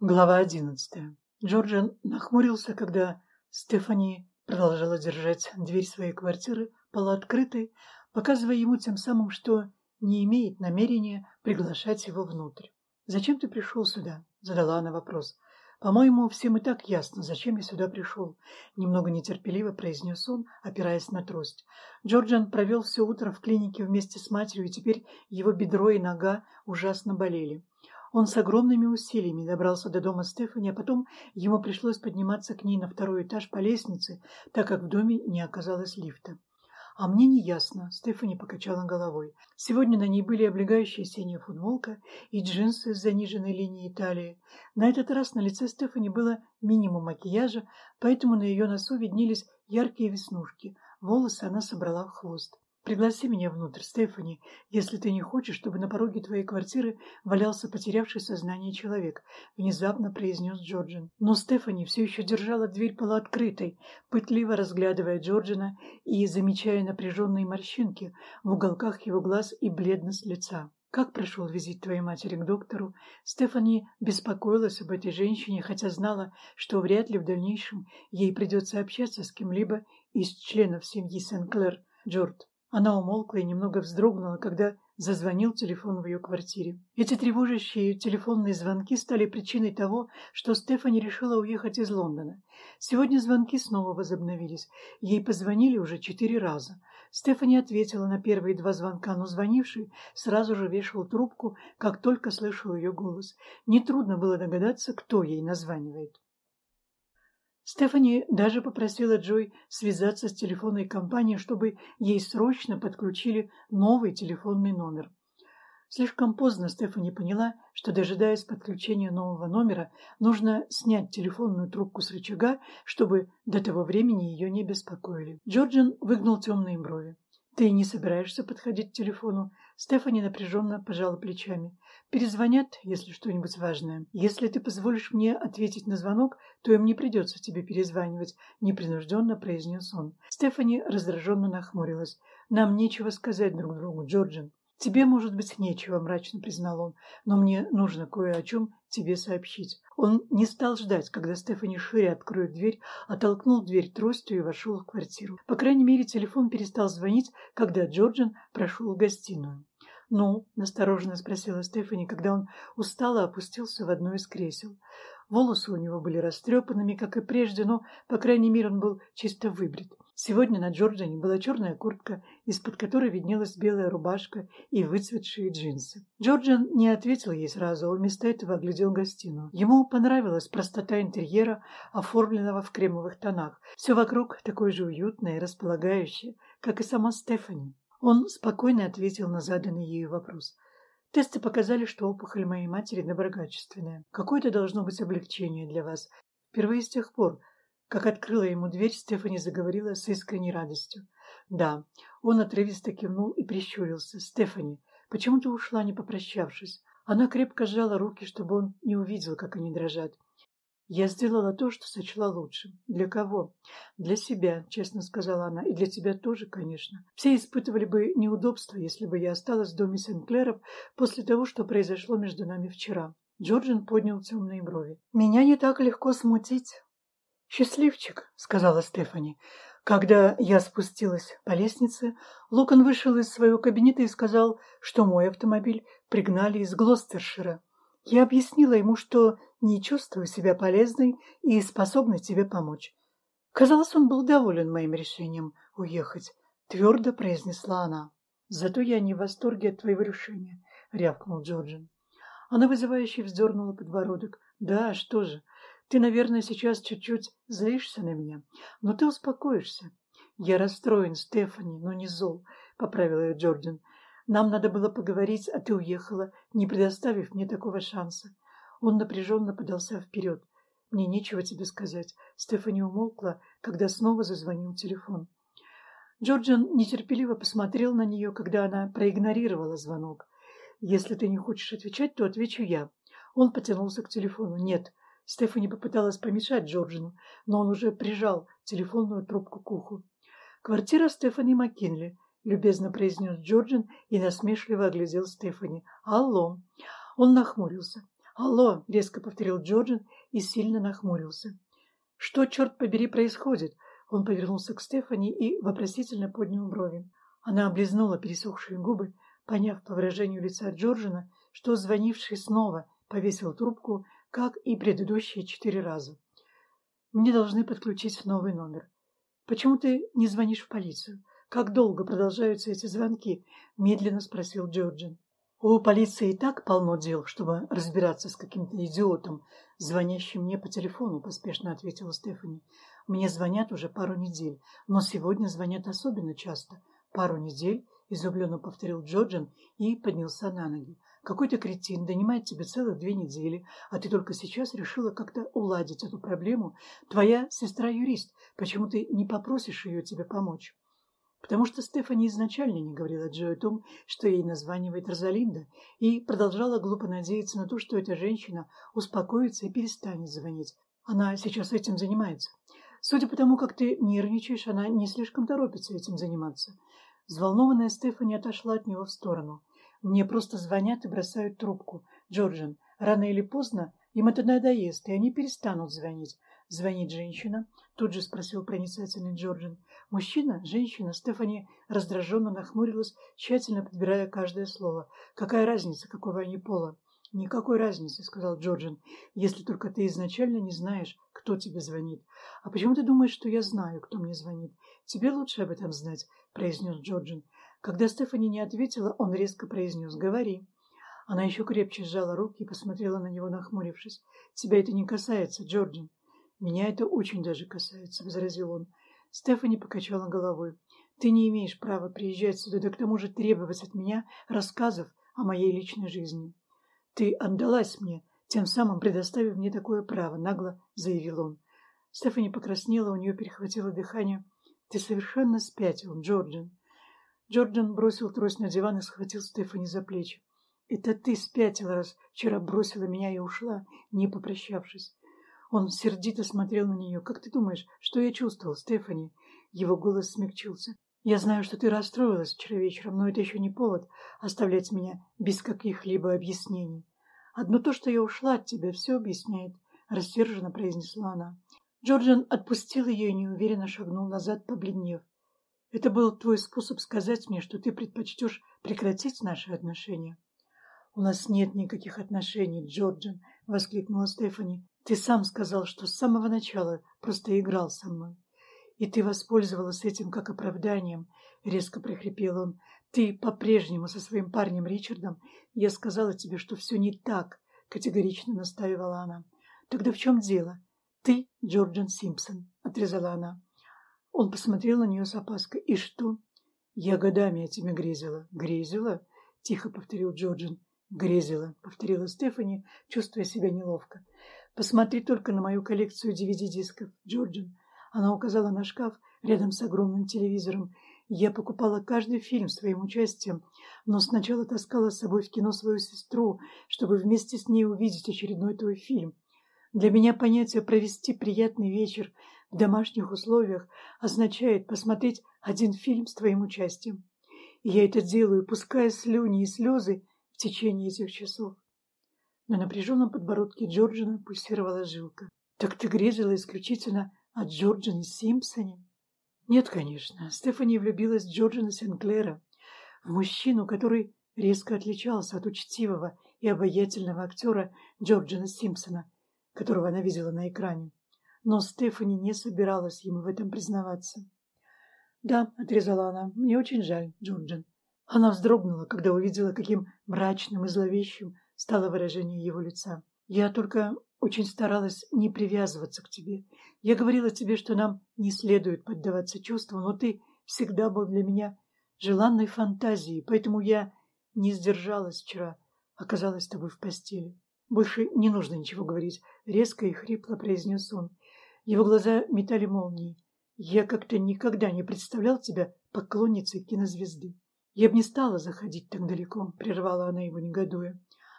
Глава одиннадцатая. Джорджин нахмурился, когда Стефани продолжала держать дверь своей квартиры полуоткрытой, показывая ему тем самым, что не имеет намерения приглашать его внутрь. «Зачем ты пришел сюда?» – задала она вопрос. «По-моему, всем и так ясно, зачем я сюда пришел», – немного нетерпеливо произнес он, опираясь на трость. Джорджан провел все утро в клинике вместе с матерью, и теперь его бедро и нога ужасно болели. Он с огромными усилиями добрался до дома Стефани, а потом ему пришлось подниматься к ней на второй этаж по лестнице, так как в доме не оказалось лифта. А мне не ясно, Стефани покачала головой. Сегодня на ней были облегающая синяя футболка и джинсы с заниженной линией талии. На этот раз на лице Стефани было минимум макияжа, поэтому на ее носу виднелись яркие веснушки. Волосы она собрала в хвост. Пригласи меня внутрь, Стефани, если ты не хочешь, чтобы на пороге твоей квартиры валялся потерявший сознание человек, внезапно произнес Джорджин. Но Стефани все еще держала дверь полуоткрытой, пытливо разглядывая Джорджина и замечая напряженные морщинки в уголках его глаз и бледность лица. Как прошел визит твоей матери к доктору? Стефани беспокоилась об этой женщине, хотя знала, что вряд ли в дальнейшем ей придется общаться с кем-либо из членов семьи Сен-Клер. Джорд, она умолкла и немного вздрогнула, когда зазвонил телефон в ее квартире. Эти тревожащие телефонные звонки стали причиной того, что Стефани решила уехать из Лондона. Сегодня звонки снова возобновились. Ей позвонили уже четыре раза. Стефани ответила на первые два звонка, но звонивший сразу же вешал трубку, как только слышал ее голос. Нетрудно было догадаться, кто ей названивает. Стефани даже попросила Джой связаться с телефонной компанией, чтобы ей срочно подключили новый телефонный номер. Слишком поздно Стефани поняла, что, дожидаясь подключения нового номера, нужно снять телефонную трубку с рычага, чтобы до того времени ее не беспокоили. Джорджин выгнул темные брови. «Ты не собираешься подходить к телефону?» Стефани напряженно пожала плечами. «Перезвонят, если что-нибудь важное. Если ты позволишь мне ответить на звонок, то им не придется тебе перезванивать», — непринужденно произнес он. Стефани раздраженно нахмурилась. «Нам нечего сказать друг другу, Джорджин». «Тебе, может быть, нечего», — мрачно признал он, «но мне нужно кое о чем тебе сообщить». Он не стал ждать, когда Стефани шире откроет дверь, оттолкнул дверь тростью и вошел в квартиру. По крайней мере, телефон перестал звонить, когда Джорджин прошел в гостиную. «Ну?» – настороженно спросила Стефани, когда он устало опустился в одно из кресел. Волосы у него были растрепанными, как и прежде, но, по крайней мере, он был чисто выбрит. Сегодня на Джорджине была черная куртка, из-под которой виднелась белая рубашка и выцветшие джинсы. Джорджин не ответил ей сразу, а вместо этого оглядел гостиную. Ему понравилась простота интерьера, оформленного в кремовых тонах. Все вокруг такое же уютное и располагающее, как и сама Стефани. Он спокойно ответил на заданный ею вопрос. Тесты показали, что опухоль моей матери доброкачественная. Какое-то должно быть облегчение для вас. Впервые с тех пор, как открыла ему дверь, Стефани заговорила с искренней радостью. Да, он отрывисто кивнул и прищурился. Стефани, почему ты ушла, не попрощавшись? Она крепко сжала руки, чтобы он не увидел, как они дрожат. Я сделала то, что сочла лучшим. Для кого? Для себя, честно сказала она, и для тебя тоже, конечно. Все испытывали бы неудобства, если бы я осталась в доме Сенклеров после того, что произошло между нами вчера. Джорджин поднял темные брови. Меня не так легко смутить. «Счастливчик», — сказала Стефани. Когда я спустилась по лестнице, Лукан вышел из своего кабинета и сказал, что мой автомобиль пригнали из Глостершира. Я объяснила ему, что не чувствую себя полезной и способной тебе помочь. Казалось, он был доволен моим решением уехать, твердо произнесла она. Зато я не в восторге от твоего решения, рявкнул Джорджин. Она вызывающе вздернула подбородок. Да, что же, ты, наверное, сейчас чуть-чуть злишься на меня, но ты успокоишься. Я расстроен, Стефани, но не зол, поправил ее Джорджин. Нам надо было поговорить, а ты уехала, не предоставив мне такого шанса. Он напряженно подался вперед. Мне нечего тебе сказать. Стефани умолкла, когда снова зазвонил телефон. Джорджин нетерпеливо посмотрел на нее, когда она проигнорировала звонок. «Если ты не хочешь отвечать, то отвечу я». Он потянулся к телефону. «Нет». Стефани попыталась помешать Джорджину, но он уже прижал телефонную трубку к уху. Квартира Стефани Маккинли любезно произнес Джорджин и насмешливо оглядел Стефани. «Алло!» Он нахмурился. «Алло!» — резко повторил Джорджин и сильно нахмурился. «Что, черт побери, происходит?» Он повернулся к Стефани и вопросительно поднял брови. Она облизнула пересохшие губы, поняв по выражению лица Джорджина, что звонивший снова повесил трубку, как и предыдущие четыре раза. «Мне должны подключить новый номер. Почему ты не звонишь в полицию? Как долго продолжаются эти звонки?» – медленно спросил Джорджин. У полиции и так полно дел, чтобы разбираться с каким-то идиотом, звонящим мне по телефону, поспешно ответила Стефани. Мне звонят уже пару недель, но сегодня звонят особенно часто. Пару недель, изумленно повторил Джорджин и поднялся на ноги. Какой-то кретин донимает тебя целых две недели, а ты только сейчас решила как-то уладить эту проблему. Твоя сестра юрист, почему ты не попросишь ее тебе помочь? потому что Стефани изначально не говорила Джо о том, что ей названивает Розалинда, и продолжала глупо надеяться на то, что эта женщина успокоится и перестанет звонить. Она сейчас этим занимается. Судя по тому, как ты нервничаешь, она не слишком торопится этим заниматься. Взволнованная Стефани отошла от него в сторону. Мне просто звонят и бросают трубку. Джорджин, рано или поздно им это надоест, и они перестанут звонить. Звонит женщина, тут же спросил проницательный Джорджин. Мужчина, женщина, Стефани раздраженно нахмурилась, тщательно подбирая каждое слово. Какая разница, какого они пола? Никакой разницы, сказал Джорджин, если только ты изначально не знаешь, кто тебе звонит. А почему ты думаешь, что я знаю, кто мне звонит? Тебе лучше об этом знать, произнес Джорджин. Когда Стефани не ответила, он резко произнес «Говори». Она еще крепче сжала руки и посмотрела на него, нахмурившись. «Тебя это не касается, Джорджин. «Меня это очень даже касается», — возразил он. Стефани покачала головой. «Ты не имеешь права приезжать сюда, да к тому же требовать от меня рассказов о моей личной жизни. Ты отдалась мне, тем самым предоставив мне такое право», — нагло заявил он. Стефани покраснела, у нее перехватило дыхание. «Ты совершенно спятил, Джорджин». Джорджин бросил трость на диван и схватил Стефани за плечи. «Это ты спятила, раз вчера бросила меня и ушла, не попрощавшись. Он сердито смотрел на нее. «Как ты думаешь, что я чувствовал, Стефани?» Его голос смягчился. «Я знаю, что ты расстроилась вчера вечером, но это еще не повод оставлять меня без каких-либо объяснений. Одно то, что я ушла от тебя, все объясняет», — рассерженно произнесла она. Джорджан отпустил ее и неуверенно шагнул назад, побледнев. «Это был твой способ сказать мне, что ты предпочтешь прекратить наши отношения?» «У нас нет никаких отношений, Джорджан», — воскликнула Стефани. Ты сам сказал, что с самого начала просто играл со мной. И ты воспользовалась этим как оправданием, — резко прихрипел он. Ты по-прежнему со своим парнем Ричардом. Я сказала тебе, что все не так, — категорично настаивала она. Тогда в чем дело? Ты Джорджан Симпсон, — отрезала она. Он посмотрел на нее с опаской. И что? Я годами этими грезила. Грезила? — тихо повторил Джорджин. Грезила, — повторила Стефани, чувствуя себя неловко. Посмотри только на мою коллекцию DVD-дисков, Джорджин. Она указала на шкаф рядом с огромным телевизором. Я покупала каждый фильм с твоим участием, но сначала таскала с собой в кино свою сестру, чтобы вместе с ней увидеть очередной твой фильм. Для меня понятие «провести приятный вечер» в домашних условиях означает посмотреть один фильм с твоим участием. И я это делаю, пуская слюни и слезы в течение этих часов. На напряженном подбородке Джорджина пульсировала жилка. «Так ты грезила исключительно о Джорджине Симпсоне?» «Нет, конечно. Стефани влюбилась в Джорджина Сенклера, в мужчину, который резко отличался от учтивого и обаятельного актера Джорджина Симпсона, которого она видела на экране. Но Стефани не собиралась ему в этом признаваться. «Да», — отрезала она, — «мне очень жаль, Джорджин». Она вздрогнула, когда увидела, каким мрачным и зловещим стало выражение его лица. Я только очень старалась не привязываться к тебе. Я говорила тебе, что нам не следует поддаваться чувствам, но ты всегда был для меня желанной фантазией, поэтому я не сдержалась вчера, оказалась с тобой в постели. Больше не нужно ничего говорить, резко и хрипло произнес он. Его глаза метали молнии. Я как-то никогда не представлял тебя поклонницей кинозвезды. Я бы не стала заходить так далеко, прервала она его, негодуя.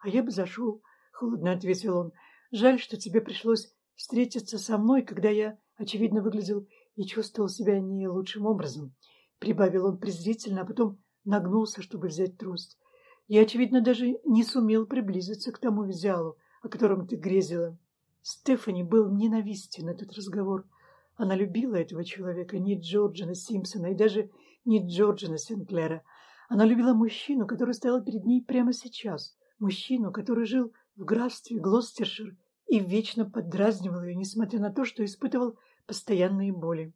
А я бы зашел, холодно ответил он. Жаль, что тебе пришлось встретиться со мной, когда я, очевидно, выглядел и чувствовал себя не лучшим образом. Прибавил он презрительно, а потом нагнулся, чтобы взять трость. Я, очевидно, даже не сумел приблизиться к тому взялу, о котором ты грезила. Стефани был ненавистен этот разговор. Она любила этого человека, не Джорджина Симпсона и даже не Джорджина Сенклера. Она любила мужчину, который стоял перед ней прямо сейчас. Мужчину, который жил в графстве Глостершир и вечно поддразнивал ее, несмотря на то, что испытывал постоянные боли.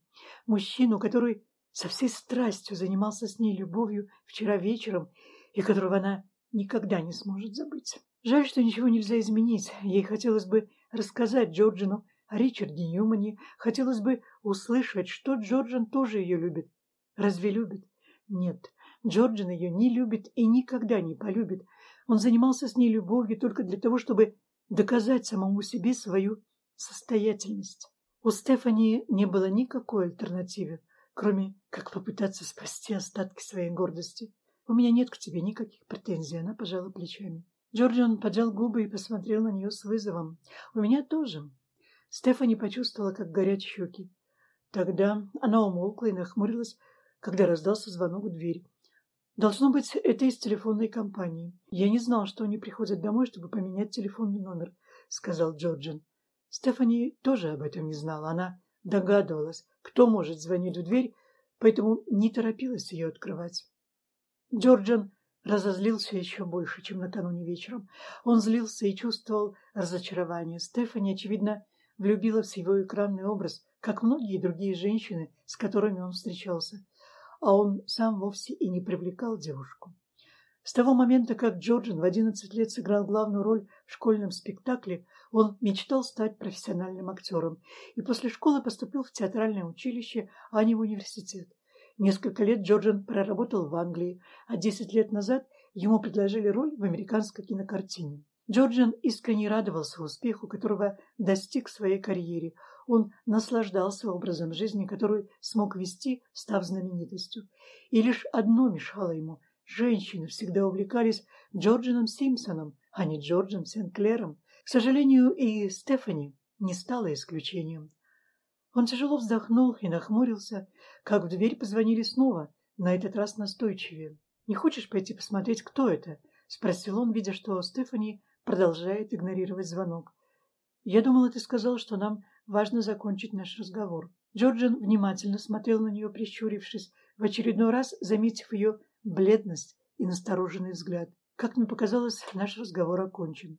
Мужчину, который со всей страстью занимался с ней любовью вчера вечером и которого она никогда не сможет забыть. Жаль, что ничего нельзя изменить. Ей хотелось бы рассказать Джорджину о Ричарде Ньюмане, хотелось бы услышать, что Джорджин тоже ее любит. Разве любит? Нет, Джорджин ее не любит и никогда не полюбит. Он занимался с ней любовью только для того, чтобы доказать самому себе свою состоятельность. У Стефани не было никакой альтернативы, кроме как попытаться спасти остатки своей гордости. «У меня нет к тебе никаких претензий», — она пожала плечами. Джорджион поджал губы и посмотрел на нее с вызовом. «У меня тоже». Стефани почувствовала, как горят щеки. Тогда она умолкла и нахмурилась, когда раздался звонок в дверь. Должно быть, это из телефонной компании. Я не знал, что они приходят домой, чтобы поменять телефонный номер, сказал Джорджин. Стефани тоже об этом не знала. Она догадывалась, кто может звонить в дверь, поэтому не торопилась ее открывать. Джорджин разозлился еще больше, чем накануне вечером. Он злился и чувствовал разочарование. Стефани, очевидно, влюбилась в его экранный образ, как многие другие женщины, с которыми он встречался а он сам вовсе и не привлекал девушку. С того момента, как Джорджин в 11 лет сыграл главную роль в школьном спектакле, он мечтал стать профессиональным актером и после школы поступил в театральное училище, а не в университет. Несколько лет Джорджин проработал в Англии, а 10 лет назад ему предложили роль в американской кинокартине. Джорджин искренне радовался успеху, которого достиг в своей карьере. Он наслаждался образом жизни, который смог вести, став знаменитостью. И лишь одно мешало ему – женщины всегда увлекались Джорджином Симпсоном, а не Джорджем Сенклером. К сожалению, и Стефани не стала исключением. Он тяжело вздохнул и нахмурился, как в дверь позвонили снова, на этот раз настойчивее. «Не хочешь пойти посмотреть, кто это?» – спросил он, видя, что Стефани продолжает игнорировать звонок. «Я думала, ты сказал, что нам важно закончить наш разговор». Джорджин внимательно смотрел на нее, прищурившись, в очередной раз заметив ее бледность и настороженный взгляд. Как мне показалось, наш разговор окончен.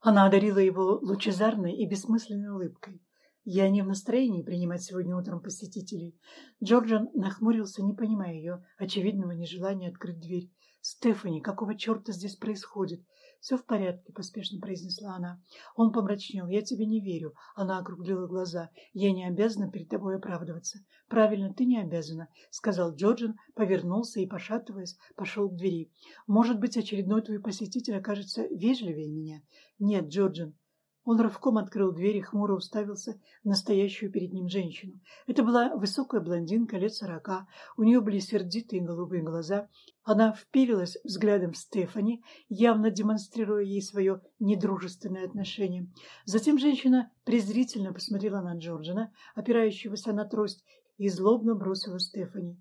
Она одарила его лучезарной и бессмысленной улыбкой. «Я не в настроении принимать сегодня утром посетителей». Джорджин нахмурился, не понимая ее очевидного нежелания открыть дверь. «Стефани, какого черта здесь происходит? «Все в порядке», — поспешно произнесла она. Он помрачнел. «Я тебе не верю». Она округлила глаза. «Я не обязана перед тобой оправдываться». «Правильно, ты не обязана», — сказал Джорджин, повернулся и, пошатываясь, пошел к двери. «Может быть, очередной твой посетитель окажется вежливее меня?» «Нет, Джорджин, он рывком открыл дверь и хмуро уставился в настоящую перед ним женщину. Это была высокая блондинка лет сорока, у нее были сердитые голубые глаза. Она вперилась взглядом в Стефани, явно демонстрируя ей свое недружественное отношение. Затем женщина презрительно посмотрела на Джорджина, опирающегося на трость, и злобно бросила Стефани.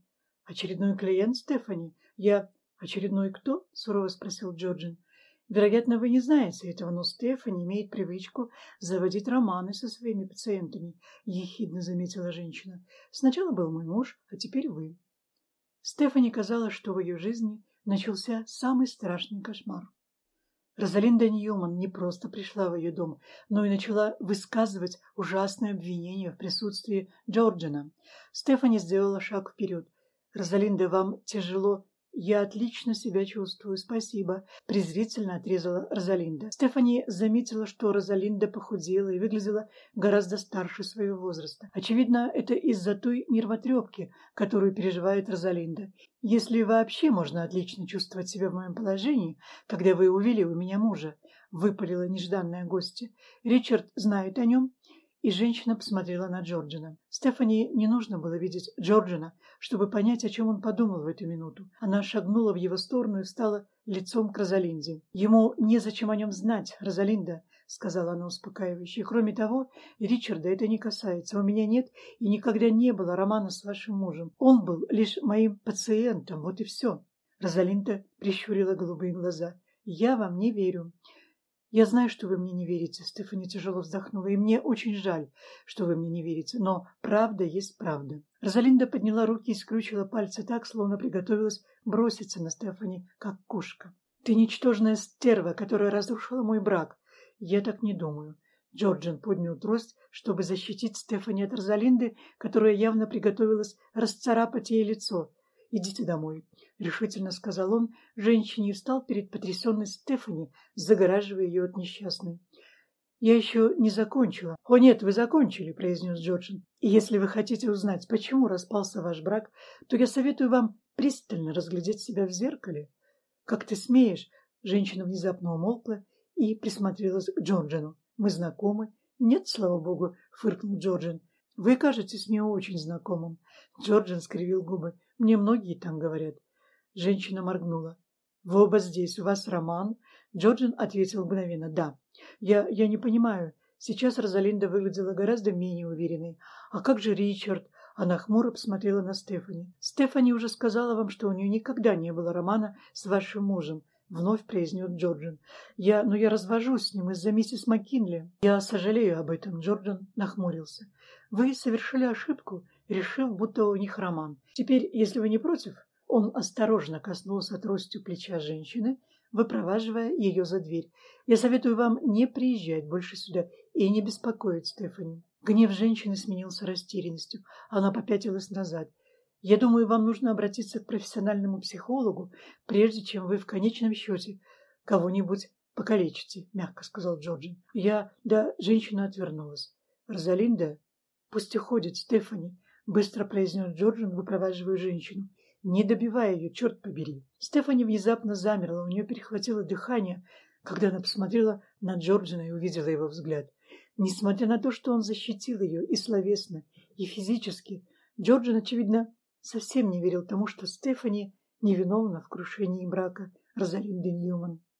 «Очередной клиент Стефани? Я...» «Очередной кто?» — сурово спросил Джорджин. Вероятно, вы не знаете этого, но Стефани имеет привычку заводить романы со своими пациентами, ехидно заметила женщина. Сначала был мой муж, а теперь вы. Стефани казалось, что в ее жизни начался самый страшный кошмар. Розалинда Ньюман не просто пришла в ее дом, но и начала высказывать ужасные обвинения в присутствии Джорджина. Стефани сделала шаг вперед. «Розалинда, вам тяжело «Я отлично себя чувствую, спасибо», – презрительно отрезала Розалинда. Стефани заметила, что Розалинда похудела и выглядела гораздо старше своего возраста. Очевидно, это из-за той нервотрепки, которую переживает Розалинда. «Если вообще можно отлично чувствовать себя в моем положении, когда вы увели у меня мужа», – выпалила нежданная гостья. «Ричард знает о нем?» И женщина посмотрела на Джорджина. Стефани не нужно было видеть Джорджина, чтобы понять, о чем он подумал в эту минуту. Она шагнула в его сторону и встала лицом к Розалинде. «Ему незачем о нем знать, Розалинда», — сказала она успокаивающе. «Кроме того, Ричарда это не касается. У меня нет и никогда не было романа с вашим мужем. Он был лишь моим пациентом, вот и все». Розалинда прищурила голубые глаза. «Я вам не верю. Я знаю, что вы мне не верите, Стефани тяжело вздохнула, и мне очень жаль, что вы мне не верите, но правда есть правда. Розалинда подняла руки и скрючила пальцы так, словно приготовилась броситься на Стефани, как кошка. Ты ничтожная стерва, которая разрушила мой брак. Я так не думаю. Джорджин поднял трость, чтобы защитить Стефани от Розалинды, которая явно приготовилась расцарапать ей лицо. «Идите домой», — решительно сказал он женщине и встал перед потрясенной Стефани, загораживая ее от несчастной. «Я еще не закончила». «О нет, вы закончили», — произнес Джорджин. «И если вы хотите узнать, почему распался ваш брак, то я советую вам пристально разглядеть себя в зеркале». «Как ты смеешь?» Женщина внезапно умолкла и присмотрелась к Джорджину. «Мы знакомы?» «Нет, слава богу», — фыркнул Джорджин. «Вы кажетесь мне очень знакомым». Джорджин скривил губы. Мне многие там говорят. Женщина моргнула. Вы оба здесь, у вас роман? Джорджин ответил мгновенно. Да. Я, я не понимаю. Сейчас Розалинда выглядела гораздо менее уверенной. А как же Ричард? Она хмуро посмотрела на Стефани. Стефани уже сказала вам, что у нее никогда не было романа с вашим мужем. Вновь произнес Джорджин. Я, но я развожусь с ним из-за миссис Маккинли. Я сожалею об этом. Джорджин нахмурился. Вы совершили ошибку, решив, будто у них роман. Теперь, если вы не против, он осторожно коснулся тростью плеча женщины, выпроваживая ее за дверь. Я советую вам не приезжать больше сюда и не беспокоить Стефани. Гнев женщины сменился растерянностью. Она попятилась назад. Я думаю, вам нужно обратиться к профессиональному психологу, прежде чем вы в конечном счете кого-нибудь покалечите, мягко сказал Джорджин. Я... Да, женщина отвернулась. Розалинда «Пусть уходит, Стефани», — быстро произнес Джорджин, выпроваживая женщину. «Не добивай ее, черт побери». Стефани внезапно замерла, у нее перехватило дыхание, когда она посмотрела на Джорджина и увидела его взгляд. Несмотря на то, что он защитил ее и словесно, и физически, Джорджин, очевидно, совсем не верил тому, что Стефани невиновна в крушении брака Розалинды Ньюман.